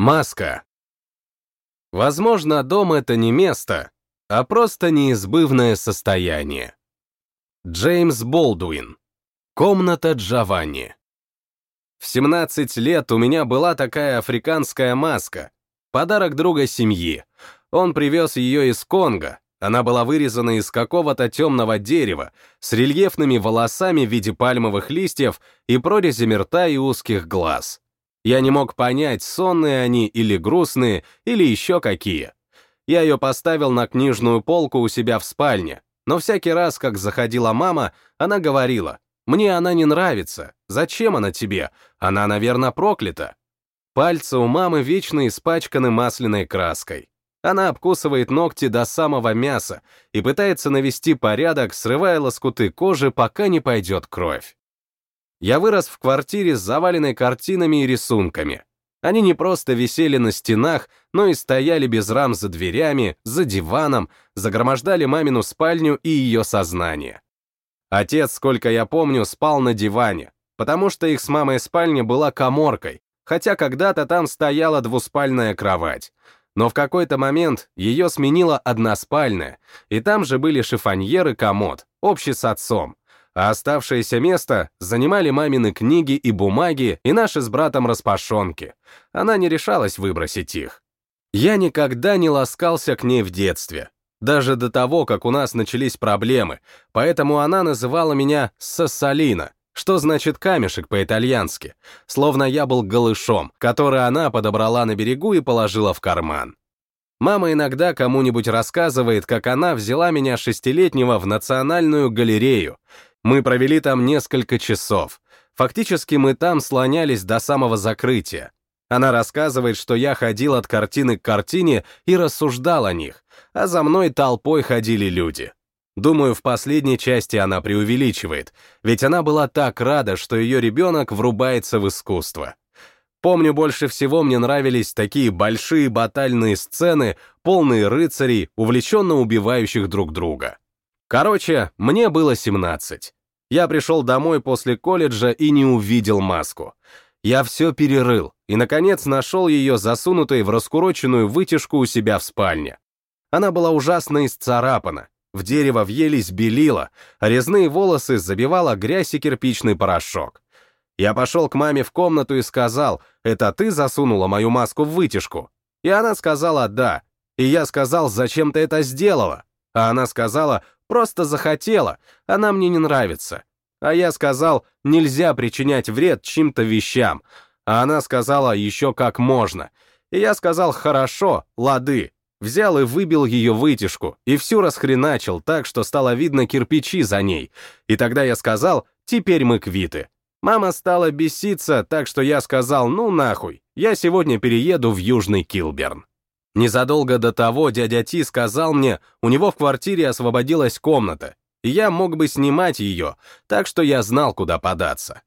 Маска. Возможно, дом — это не место, а просто неизбывное состояние. Джеймс Болдуин. Комната Джованни. В 17 лет у меня была такая африканская маска. Подарок друга семьи. Он привез ее из Конго. Она была вырезана из какого-то темного дерева, с рельефными волосами в виде пальмовых листьев и прорезями рта и узких глаз. Я не мог понять, сонные они или грустные, или еще какие. Я ее поставил на книжную полку у себя в спальне, но всякий раз, как заходила мама, она говорила, «Мне она не нравится. Зачем она тебе? Она, наверное, проклята». Пальцы у мамы вечно испачканы масляной краской. Она обкусывает ногти до самого мяса и пытается навести порядок, срывая лоскуты кожи, пока не пойдет кровь. Я вырос в квартире с заваленной картинами и рисунками. Они не просто висели на стенах, но и стояли без рам за дверями, за диваном, загромождали мамину спальню и ее сознание. Отец, сколько я помню, спал на диване, потому что их с мамой спальня была коморкой, хотя когда-то там стояла двуспальная кровать. Но в какой-то момент ее сменила односпальная, и там же были шифоньер и комод, общий с отцом, а оставшееся место занимали мамины книги и бумаги и наши с братом распашонки. Она не решалась выбросить их. Я никогда не ласкался к ней в детстве, даже до того, как у нас начались проблемы, поэтому она называла меня Сассалина, что значит камешек по-итальянски, словно я был голышом, который она подобрала на берегу и положила в карман. Мама иногда кому-нибудь рассказывает, как она взяла меня шестилетнего в Национальную галерею, мы провели там несколько часов. Фактически мы там слонялись до самого закрытия. Она рассказывает, что я ходил от картины к картине и рассуждал о них, а за мной толпой ходили люди. Думаю, в последней части она преувеличивает, ведь она была так рада, что ее ребенок врубается в искусство. Помню, больше всего мне нравились такие большие батальные сцены, полные рыцарей, увлеченно убивающих друг друга. Короче, мне было 17. Я пришел домой после колледжа и не увидел маску. Я все перерыл и, наконец, нашел ее засунутой в раскуроченную вытяжку у себя в спальне. Она была ужасно исцарапана, в дерево въелись белила, резные волосы забивала грязь и кирпичный порошок. Я пошел к маме в комнату и сказал, «Это ты засунула мою маску в вытяжку?» И она сказала «да». И я сказал, «Зачем ты это сделала?» А она сказала, Просто захотела, она мне не нравится. А я сказал, нельзя причинять вред чьим-то вещам. А она сказала, еще как можно. И я сказал, хорошо, лады. Взял и выбил ее вытяжку, и всю расхреначил так, что стало видно кирпичи за ней. И тогда я сказал, теперь мы квиты. Мама стала беситься, так что я сказал, ну нахуй, я сегодня перееду в Южный Килберн. Незадолго до того дядя Ти сказал мне, у него в квартире освободилась комната, и я мог бы снимать ее, так что я знал, куда податься.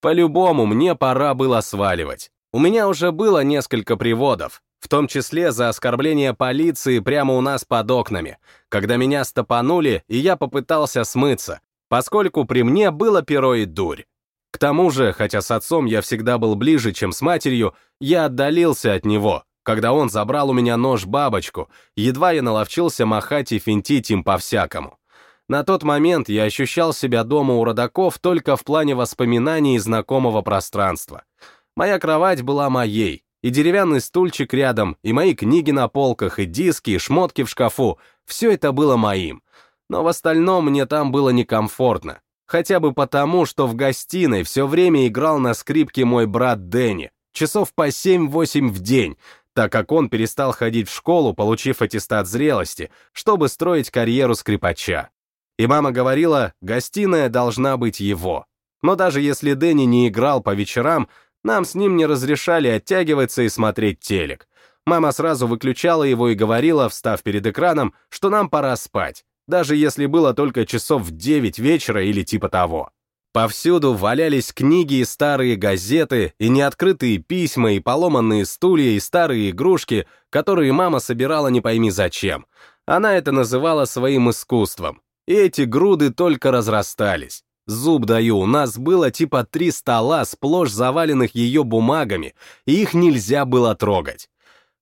По-любому, мне пора было сваливать. У меня уже было несколько приводов, в том числе за оскорбление полиции прямо у нас под окнами, когда меня стопанули, и я попытался смыться, поскольку при мне было перо и дурь. К тому же, хотя с отцом я всегда был ближе, чем с матерью, я отдалился от него, когда он забрал у меня нож-бабочку, едва я наловчился махать и финтить им по-всякому. На тот момент я ощущал себя дома у родаков только в плане воспоминаний и знакомого пространства. Моя кровать была моей, и деревянный стульчик рядом, и мои книги на полках, и диски, и шмотки в шкафу — все это было моим. Но в остальном мне там было некомфортно. Хотя бы потому, что в гостиной все время играл на скрипке мой брат Дэнни, часов по 7-8 в день, так как он перестал ходить в школу, получив аттестат зрелости, чтобы строить карьеру скрипача. И мама говорила, гостиная должна быть его. Но даже если Дэнни не играл по вечерам, нам с ним не разрешали оттягиваться и смотреть телек. Мама сразу выключала его и говорила, встав перед экраном, что нам пора спать, даже если было только часов в 9 вечера или типа того. Повсюду валялись книги и старые газеты, и неоткрытые письма, и поломанные стулья, и старые игрушки, которые мама собирала не пойми зачем. Она это называла своим искусством. И эти груды только разрастались. Зуб даю, у нас было типа три стола, сплошь заваленных ее бумагами, и их нельзя было трогать.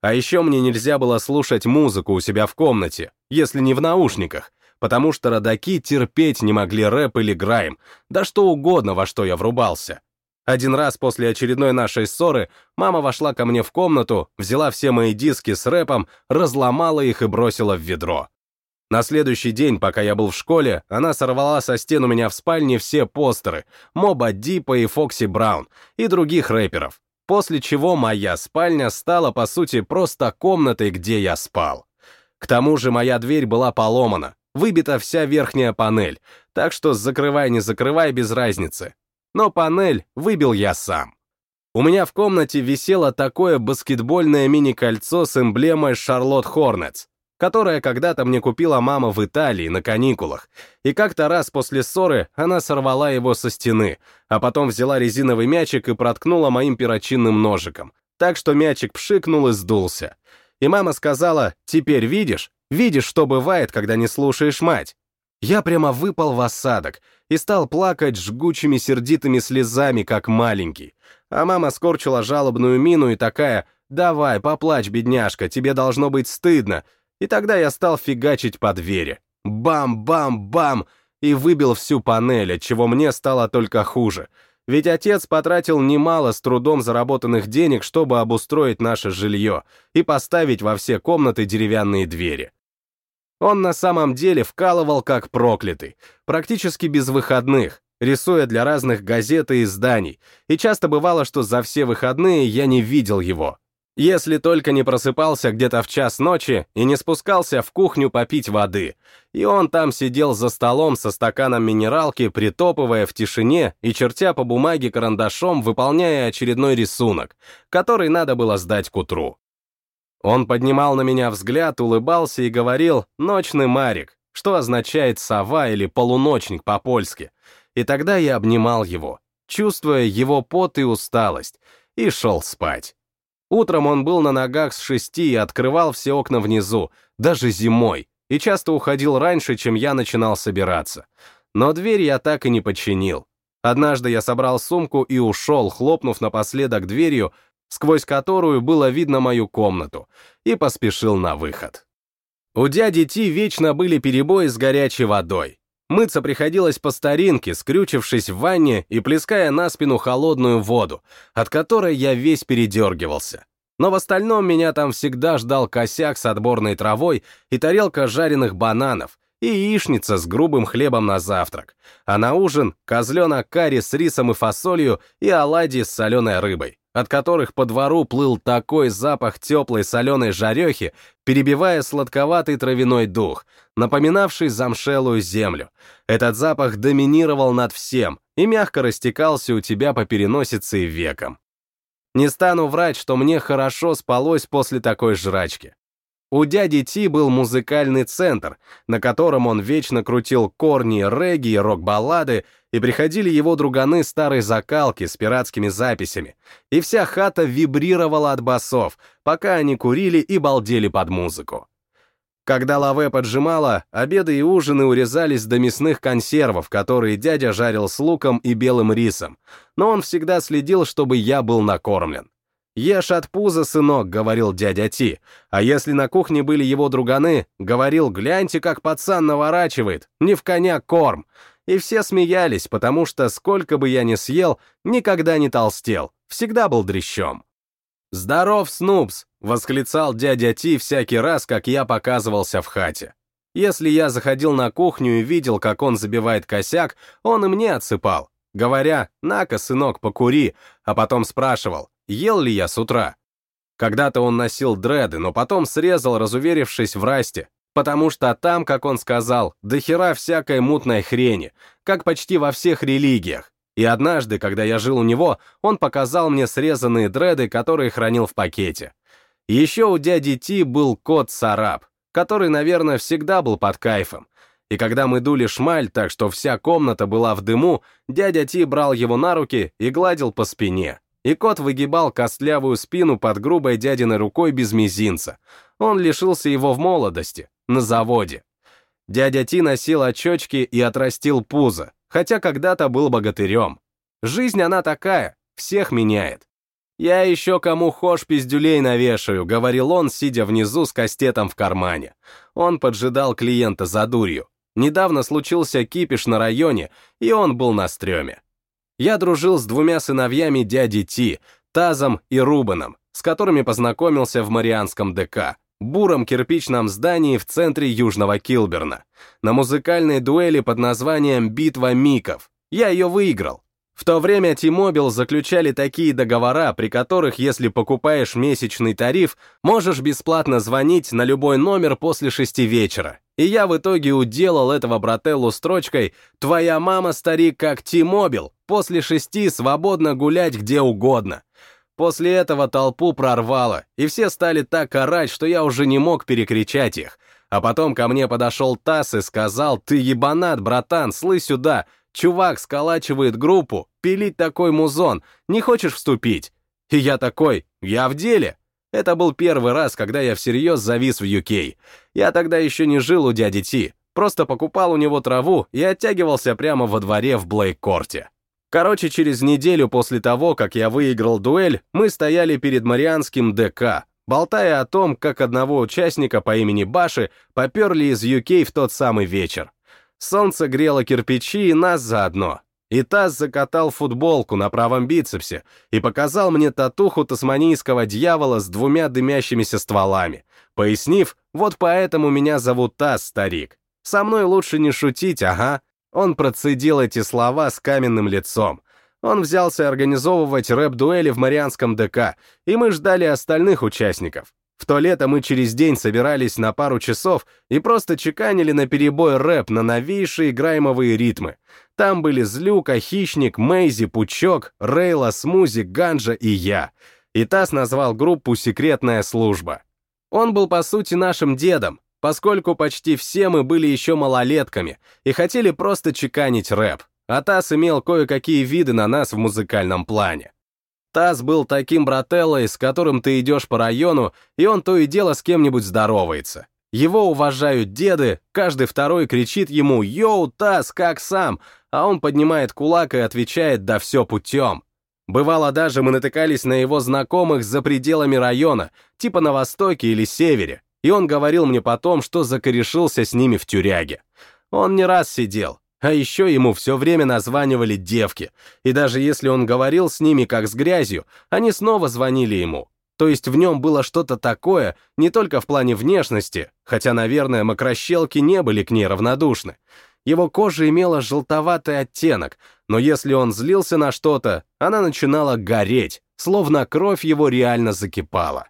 А еще мне нельзя было слушать музыку у себя в комнате, если не в наушниках, потому что родаки терпеть не могли рэп или грайм, да что угодно, во что я врубался. Один раз после очередной нашей ссоры мама вошла ко мне в комнату, взяла все мои диски с рэпом, разломала их и бросила в ведро. На следующий день, пока я был в школе, она сорвала со стен у меня в спальне все постеры Моба Дипа и Фокси Браун и других рэперов, после чего моя спальня стала, по сути, просто комнатой, где я спал. К тому же моя дверь была поломана, выбита вся верхняя панель, так что закрывай не закрывай без разницы, но панель выбил я сам. У меня в комнате висело такое баскетбольное мини-кольцо с эмблемой Шарлотт Хорнетс, которое когда-то мне купила мама в Италии на каникулах, и как-то раз после ссоры она сорвала его со стены, а потом взяла резиновый мячик и проткнула моим перочинным ножиком, так что мячик пшикнул и сдулся. И мама сказала, «Теперь видишь? Видишь, что бывает, когда не слушаешь мать?» Я прямо выпал в осадок и стал плакать жгучими сердитыми слезами, как маленький. А мама скорчила жалобную мину и такая «Давай, поплачь, бедняжка, тебе должно быть стыдно». И тогда я стал фигачить по двери. Бам-бам-бам! И выбил всю панель, от чего мне стало только хуже. Ведь отец потратил немало с трудом заработанных денег, чтобы обустроить наше жилье и поставить во все комнаты деревянные двери. Он на самом деле вкалывал как проклятый, практически без выходных, рисуя для разных газет и изданий, и часто бывало, что за все выходные я не видел его. Если только не просыпался где-то в час ночи и не спускался в кухню попить воды, и он там сидел за столом со стаканом минералки, притопывая в тишине и чертя по бумаге карандашом, выполняя очередной рисунок, который надо было сдать к утру. Он поднимал на меня взгляд, улыбался и говорил «ночный Марик», что означает «сова» или «полуночник» по-польски. И тогда я обнимал его, чувствуя его пот и усталость, и шел спать. Утром он был на ногах с шести и открывал все окна внизу, даже зимой, и часто уходил раньше, чем я начинал собираться. Но дверь я так и не починил. Однажды я собрал сумку и ушел, хлопнув напоследок дверью, сквозь которую было видно мою комнату, и поспешил на выход. У дяди Ти вечно были перебои с горячей водой. Мыться приходилось по старинке, скрючившись в ванне и плеская на спину холодную воду, от которой я весь передергивался. Но в остальном меня там всегда ждал косяк с отборной травой и тарелка жареных бананов, и яичница с грубым хлебом на завтрак, а на ужин — козленок карри с рисом и фасолью и оладьи с соленой рыбой от которых по двору плыл такой запах теплой соленой жарехи, перебивая сладковатый травяной дух, напоминавший замшелую землю. Этот запах доминировал над всем и мягко растекался у тебя по переносице и векам. Не стану врать, что мне хорошо спалось после такой жрачки. У дяди Ти был музыкальный центр, на котором он вечно крутил корни, регги и рок-баллады, и приходили его друганы старой закалки с пиратскими записями, и вся хата вибрировала от басов, пока они курили и балдели под музыку. Когда лаве поджимала, обеды и ужины урезались до мясных консервов, которые дядя жарил с луком и белым рисом, но он всегда следил, чтобы я был накормлен. «Ешь от пуза, сынок», — говорил дядя Ти, а если на кухне были его друганы, говорил, гляньте, как пацан наворачивает, не в коня корм. И все смеялись, потому что сколько бы я ни съел, никогда не толстел, всегда был дрящом. «Здоров, Снупс!» — восклицал дядя Ти всякий раз, как я показывался в хате. Если я заходил на кухню и видел, как он забивает косяк, он и мне отсыпал, говоря «На-ка, сынок, покури», а потом спрашивал ел ли я с утра. Когда-то он носил дреды, но потом срезал, разуверившись в расте, потому что там, как он сказал, дохера всякой мутной хрени, как почти во всех религиях. И однажды, когда я жил у него, он показал мне срезанные дреды, которые хранил в пакете. Еще у дяди Ти был кот Сараб, который, наверное, всегда был под кайфом. И когда мы дули шмаль так, что вся комната была в дыму, дядя Ти брал его на руки и гладил по спине и кот выгибал костлявую спину под грубой дядиной рукой без мизинца. Он лишился его в молодости, на заводе. Дядя Ти носил очечки и отрастил пузо, хотя когда-то был богатырем. Жизнь она такая, всех меняет. «Я еще кому хошь пиздюлей навешаю», — говорил он, сидя внизу с кастетом в кармане. Он поджидал клиента за дурью. Недавно случился кипиш на районе, и он был на стреме. Я дружил с двумя сыновьями дяди Ти, Тазом и Рубаном, с которыми познакомился в Марианском ДК, буром кирпичном здании в центре Южного Килберна, на музыкальной дуэли под названием «Битва Миков». Я ее выиграл. В то время T-Mobile заключали такие договора, при которых, если покупаешь месячный тариф, можешь бесплатно звонить на любой номер после шести вечера. И я в итоге уделал этого брателлу строчкой «Твоя мама, старик, как T-Mobile, после шести свободно гулять где угодно». После этого толпу прорвало, и все стали так орать, что я уже не мог перекричать их. А потом ко мне подошел Тасс и сказал «Ты ебанат, братан, слы сюда, Чувак сколачивает группу, пилить такой музон, не хочешь вступить? И я такой, я в деле. Это был первый раз, когда я всерьез завис в UK. Я тогда еще не жил у дяди Ти, просто покупал у него траву и оттягивался прямо во дворе в Блейк-корте. Короче, через неделю после того, как я выиграл дуэль, мы стояли перед Марианским ДК, болтая о том, как одного участника по имени Баши поперли из UK в тот самый вечер. Солнце грело кирпичи и нас заодно. И Таз закатал футболку на правом бицепсе и показал мне татуху тасманийского дьявола с двумя дымящимися стволами, пояснив, вот поэтому меня зовут Таз, старик. Со мной лучше не шутить, ага. Он процедил эти слова с каменным лицом. Он взялся организовывать рэп-дуэли в Марианском ДК, и мы ждали остальных участников. В то лето мы через день собирались на пару часов и просто чеканили на перебой рэп на новейшие граймовые ритмы. Там были Злюка, Хищник, Мейзи, Пучок, Рейла, Смузи, Ганджа и я. И Тасс назвал группу «Секретная служба». Он был, по сути, нашим дедом, поскольку почти все мы были еще малолетками и хотели просто чеканить рэп, а Тасс имел кое-какие виды на нас в музыкальном плане. Таз был таким брателлой, с которым ты идешь по району, и он то и дело с кем-нибудь здоровается. Его уважают деды, каждый второй кричит ему «Йоу, Таз, как сам?», а он поднимает кулак и отвечает «Да все путем». Бывало даже мы натыкались на его знакомых за пределами района, типа на востоке или севере, и он говорил мне потом, что закорешился с ними в тюряге. Он не раз сидел, а еще ему все время названивали девки, и даже если он говорил с ними как с грязью, они снова звонили ему. То есть в нем было что-то такое, не только в плане внешности, хотя, наверное, мокрощелки не были к ней равнодушны. Его кожа имела желтоватый оттенок, но если он злился на что-то, она начинала гореть, словно кровь его реально закипала.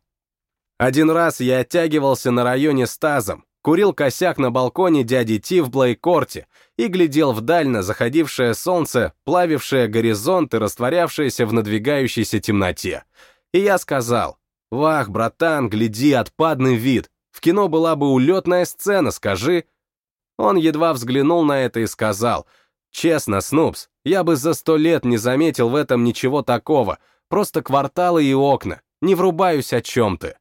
Один раз я оттягивался на районе с тазом, курил косяк на балконе дяди Ти в Блейкорте и глядел вдаль на заходившее солнце, плавившее горизонт и растворявшееся в надвигающейся темноте. И я сказал, «Вах, братан, гляди, отпадный вид. В кино была бы улетная сцена, скажи». Он едва взглянул на это и сказал, «Честно, Снупс, я бы за сто лет не заметил в этом ничего такого, просто кварталы и окна, не врубаюсь о чем ты».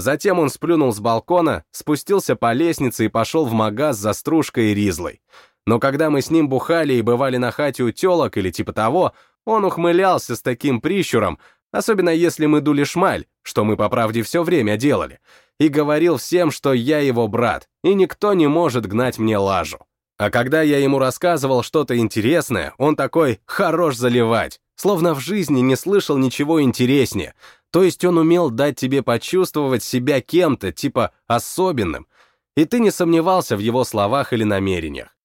Затем он сплюнул с балкона, спустился по лестнице и пошел в магаз за стружкой и ризлой. Но когда мы с ним бухали и бывали на хате у телок или типа того, он ухмылялся с таким прищуром, особенно если мы дули шмаль, что мы по правде все время делали, и говорил всем, что я его брат, и никто не может гнать мне лажу. А когда я ему рассказывал что-то интересное, он такой «хорош заливать», словно в жизни не слышал ничего интереснее, то есть он умел дать тебе почувствовать себя кем-то, типа особенным, и ты не сомневался в его словах или намерениях.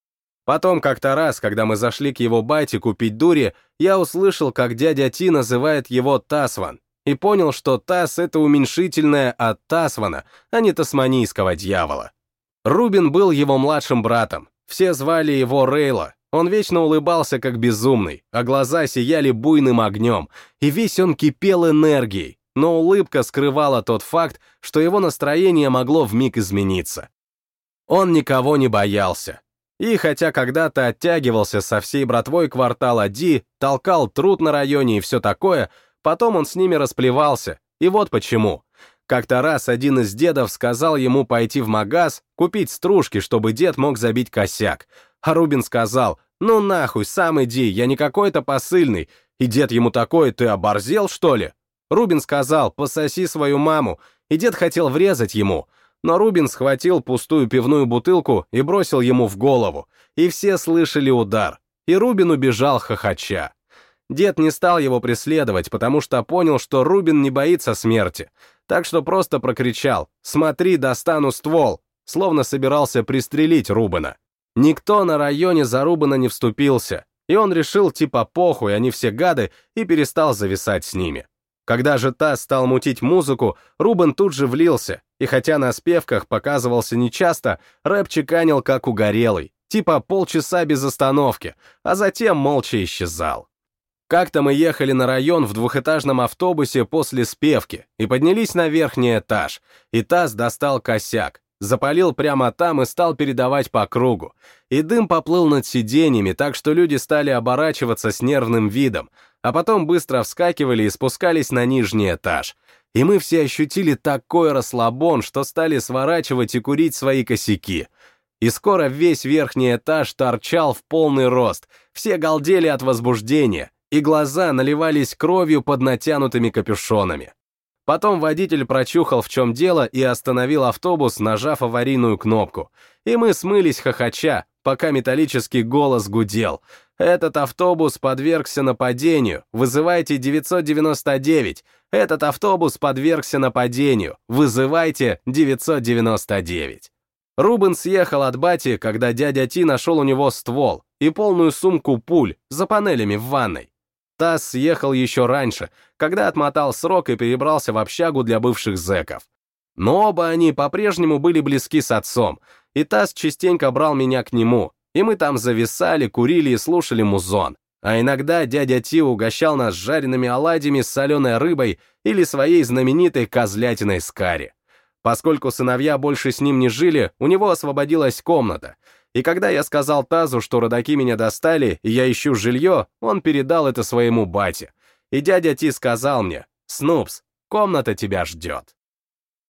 Потом как-то раз, когда мы зашли к его бате купить дури, я услышал, как дядя Ти называет его Тасван, и понял, что Тас — это уменьшительное от Тасвана, а не тасманийского дьявола. Рубин был его младшим братом, все звали его Рейла, он вечно улыбался как безумный, а глаза сияли буйным огнем, и весь он кипел энергией, но улыбка скрывала тот факт, что его настроение могло вмиг измениться. Он никого не боялся, и хотя когда-то оттягивался со всей братвой квартала Ди, толкал труд на районе и все такое, потом он с ними расплевался, и вот почему. Как-то раз один из дедов сказал ему пойти в магаз, купить стружки, чтобы дед мог забить косяк, а Рубин сказал, Ну нахуй, сам иди, я не какой-то посыльный. И дед ему такой, ты оборзел, что ли? Рубин сказал, пососи свою маму, и дед хотел врезать ему. Но Рубин схватил пустую пивную бутылку и бросил ему в голову, и все слышали удар. И Рубин убежал хохоча. Дед не стал его преследовать, потому что понял, что Рубин не боится смерти, так что просто прокричал «Смотри, достану ствол!», словно собирался пристрелить Рубина. Никто на районе за Рубина не вступился, и он решил типа похуй, они все гады, и перестал зависать с ними. Когда же та стал мутить музыку, Рубен тут же влился, и хотя на спевках показывался нечасто, рэп чеканил как угорелый, типа полчаса без остановки, а затем молча исчезал. Как-то мы ехали на район в двухэтажном автобусе после спевки и поднялись на верхний этаж, и Таз достал косяк, запалил прямо там и стал передавать по кругу. И дым поплыл над сиденьями, так что люди стали оборачиваться с нервным видом, а потом быстро вскакивали и спускались на нижний этаж. И мы все ощутили такой расслабон, что стали сворачивать и курить свои косяки. И скоро весь верхний этаж торчал в полный рост, все галдели от возбуждения, и глаза наливались кровью под натянутыми капюшонами. Потом водитель прочухал, в чем дело, и остановил автобус, нажав аварийную кнопку. И мы смылись хохоча, пока металлический голос гудел. «Этот автобус подвергся нападению. Вызывайте 999. Этот автобус подвергся нападению. Вызывайте 999». Рубен съехал от бати, когда дядя Ти нашел у него ствол и полную сумку пуль за панелями в ванной. Тасс съехал еще раньше, когда отмотал срок и перебрался в общагу для бывших зэков. Но оба они по-прежнему были близки с отцом, и Тасс частенько брал меня к нему, и мы там зависали, курили и слушали музон. А иногда дядя Ти угощал нас жареными оладьями с соленой рыбой или своей знаменитой козлятиной с карри. Поскольку сыновья больше с ним не жили, у него освободилась комната, и когда я сказал Тазу, что родаки меня достали, и я ищу жилье, он передал это своему бате. И дядя Ти сказал мне, «Снупс, комната тебя ждет».